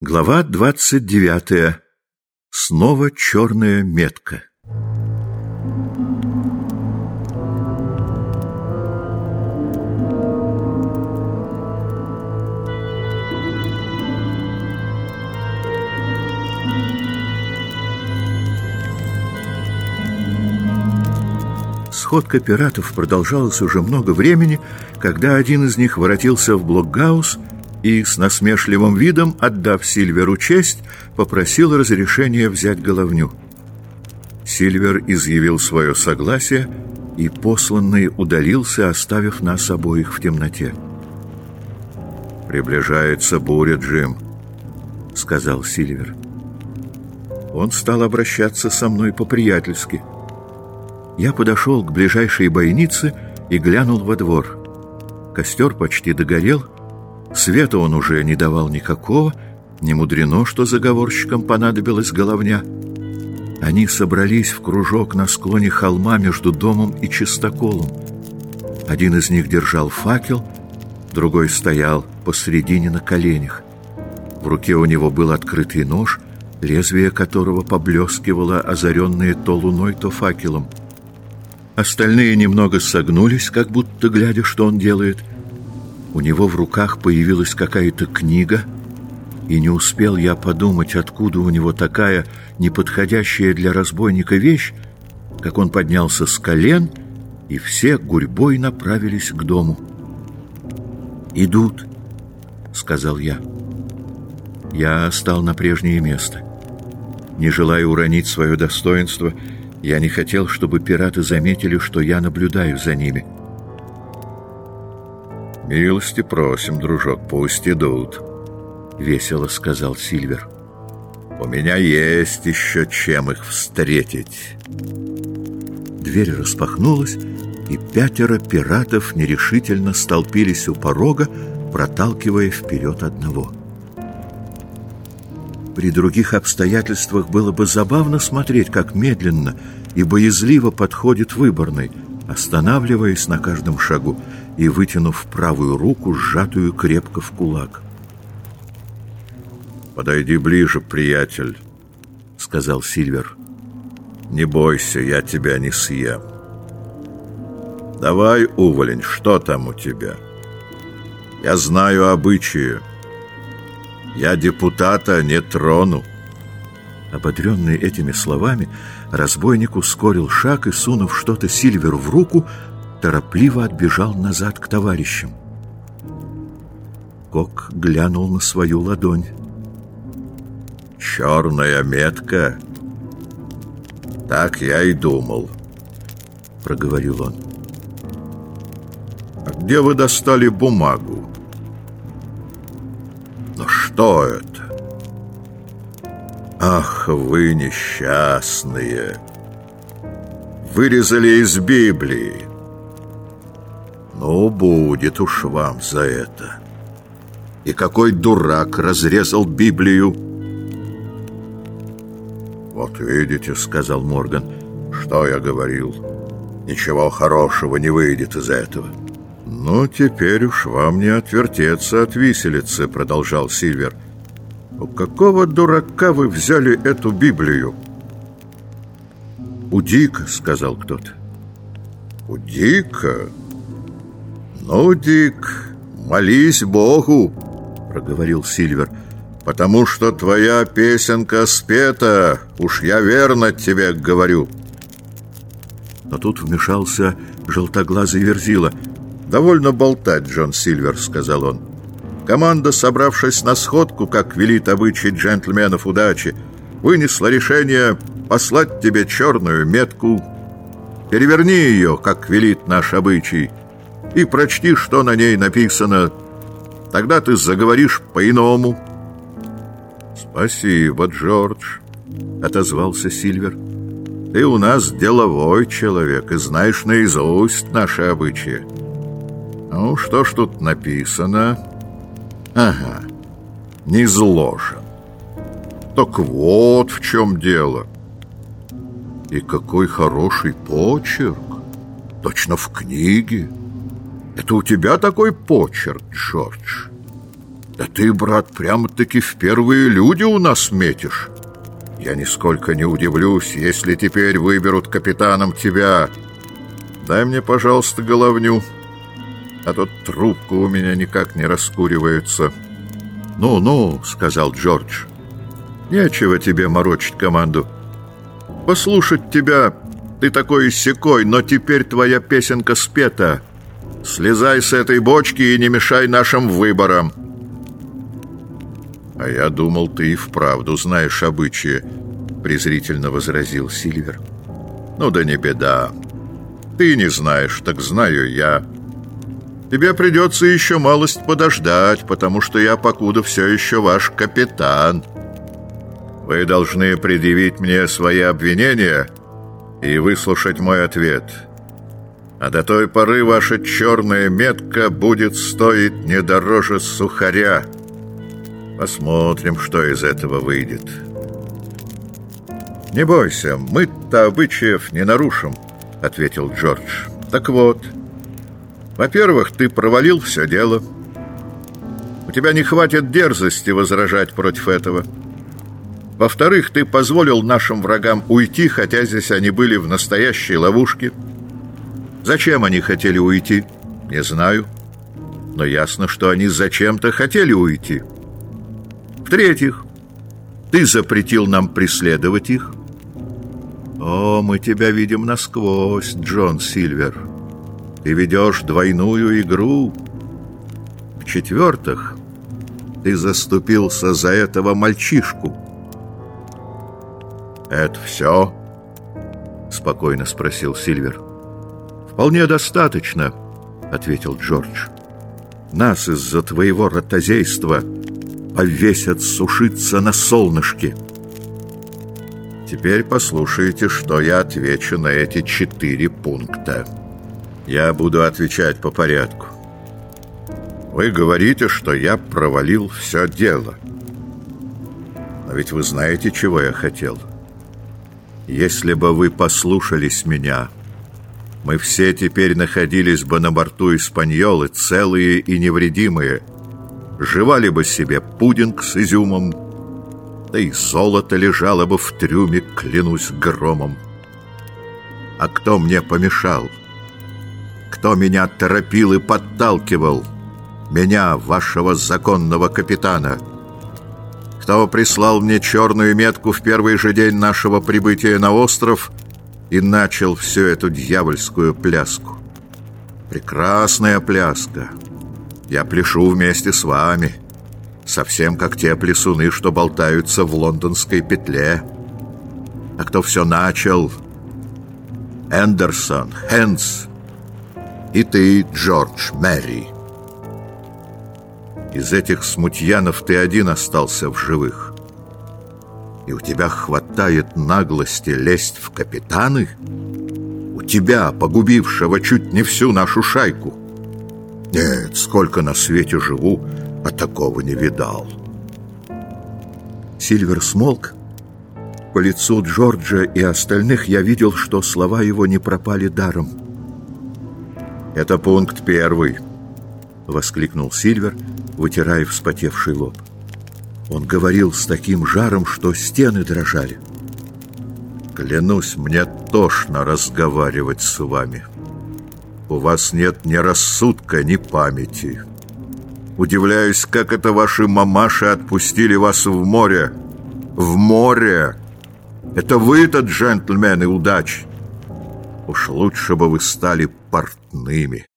Глава двадцать девятая. Снова черная метка. Сходка пиратов продолжалась уже много времени, когда один из них воротился в Блокгаус и с насмешливым видом, отдав Сильверу честь, попросил разрешения взять головню. Сильвер изъявил свое согласие, и посланный удалился, оставив нас обоих в темноте. «Приближается буря, Джим», — сказал Сильвер. Он стал обращаться со мной по-приятельски. Я подошел к ближайшей бойнице и глянул во двор. Костер почти догорел — Света он уже не давал никакого, не мудрено, что заговорщикам понадобилась головня. Они собрались в кружок на склоне холма между домом и чистоколом. Один из них держал факел, другой стоял посредине на коленях. В руке у него был открытый нож, лезвие которого поблескивало, озаренное то луной, то факелом. Остальные немного согнулись, как будто глядя, что он делает — у него в руках появилась какая-то книга, и не успел я подумать, откуда у него такая неподходящая для разбойника вещь, как он поднялся с колен, и все гурьбой направились к дому. «Идут», — сказал я. Я стал на прежнее место. Не желая уронить свое достоинство, я не хотел, чтобы пираты заметили, что я наблюдаю за ними. — «Милости просим, дружок, пусть идут», — весело сказал Сильвер. «У меня есть еще чем их встретить». Дверь распахнулась, и пятеро пиратов нерешительно столпились у порога, проталкивая вперед одного. При других обстоятельствах было бы забавно смотреть, как медленно и боязливо подходит выборный, останавливаясь на каждом шагу и вытянув правую руку, сжатую крепко в кулак. «Подойди ближе, приятель», — сказал Сильвер. «Не бойся, я тебя не съем». «Давай, уволень, что там у тебя?» «Я знаю обычаи. Я депутата не трону». Ободренный этими словами, разбойник ускорил шаг и, сунув что-то Сильверу в руку, торопливо отбежал назад к товарищам. Кок глянул на свою ладонь. «Черная метка? Так я и думал», — проговорил он. «А где вы достали бумагу?» «Ну что это?» «Ах, вы несчастные!» «Вырезали из Библии!» Ну, будет уж вам за это. И какой дурак разрезал Библию? Вот видите, сказал Морган, что я говорил. Ничего хорошего не выйдет из этого. Ну, теперь уж вам не отвертеться от виселицы, продолжал Сильвер. У какого дурака вы взяли эту Библию? У Дика, сказал кто-то. У Дика? «Ну, Дик, молись Богу», — проговорил Сильвер, «потому что твоя песенка спета, уж я верно тебе говорю». Но тут вмешался желтоглазый Верзила. «Довольно болтать, Джон Сильвер», — сказал он. «Команда, собравшись на сходку, как велит обычай джентльменов удачи, вынесла решение послать тебе черную метку. Переверни ее, как велит наш обычай, и прочти, что на ней написано. Тогда ты заговоришь по-иному». «Спасибо, Джордж», — отозвался Сильвер. «Ты у нас деловой человек и знаешь наизусть наши обычаи. Ну, что ж тут написано?» «Ага, не зложен. Так вот в чем дело. И какой хороший почерк, точно в книге». Это у тебя такой почерк, Джордж? Да ты, брат, прямо-таки в первые люди у нас метишь. Я нисколько не удивлюсь, если теперь выберут капитаном тебя. Дай мне, пожалуйста, головню, а то трубка у меня никак не раскуривается. «Ну-ну», — сказал Джордж, — «нечего тебе морочить команду. Послушать тебя ты такой секой, но теперь твоя песенка спета. Слезай с этой бочки и не мешай нашим выборам». «А я думал, ты и вправду знаешь обычаи», — презрительно возразил Сильвер. «Ну да не беда. Ты не знаешь, так знаю я. Тебе придется еще малость подождать, потому что я покуда все еще ваш капитан. Вы должны предъявить мне свои обвинения и выслушать мой ответ. А до той поры ваша черная метка будет стоить не дороже сухаря». Посмотрим, что из этого выйдет. «Не бойся, мы-то обычаев не нарушим», — ответил Джордж. «Так вот, во-первых, ты провалил все дело. У тебя не хватит дерзости возражать против этого. Во-вторых, ты позволил нашим врагам уйти, хотя здесь они были в настоящей ловушке. Зачем они хотели уйти? Не знаю. Но ясно, что они зачем-то хотели уйти». В-третьих, ты запретил нам преследовать их. О, мы тебя видим насквозь, Джон Сильвер. Ты ведешь двойную игру. В-четвертых, ты заступился за этого мальчишку. «Это все?» — спокойно спросил Сильвер. «Вполне достаточно», — ответил Джордж. «Нас из-за твоего ротозейства повесят сушиться на солнышке. Теперь послушайте, что я отвечу на эти четыре пункта. Я буду отвечать по порядку. Вы говорите, что я провалил все дело. Но ведь вы знаете, чего я хотел. Если бы вы послушались меня, мы все теперь находились бы на борту Испаньолы, целые и невредимые, — жевали бы себе пудинг с изюмом, да и золото лежало бы в трюме, клянусь громом. А кто мне помешал? Кто меня торопил и подталкивал? Меня, вашего законного капитана? Кто прислал мне черную метку в первый же день нашего прибытия на остров и начал всю эту дьявольскую пляску? Прекрасная пляска — я пляшу вместе с вами, совсем как те плясуны, что болтаются в лондонской петле. А кто все начал? Эндерсон, Хэнс и ты, Джордж Мэри. Из этих смутьянов ты один остался в живых. И у тебя хватает наглости лезть в капитаны? У тебя, погубившего чуть не всю нашу шайку. Нет, сколько на свете живу, а такого не видал. Сильвер смолк. По лицу Джорджа и остальных я видел, что слова его не пропали даром. «Это пункт первый», — воскликнул Сильвер, вытирая вспотевший лоб. Он говорил с таким жаром, что стены дрожали. «Клянусь, мне тошно разговаривать с вами». У вас нет ни рассудка, ни памяти. Удивляюсь, как это ваши мамаши отпустили вас в море. В море! Это вы-то, джентльмены, удачи! Уж лучше бы вы стали портными.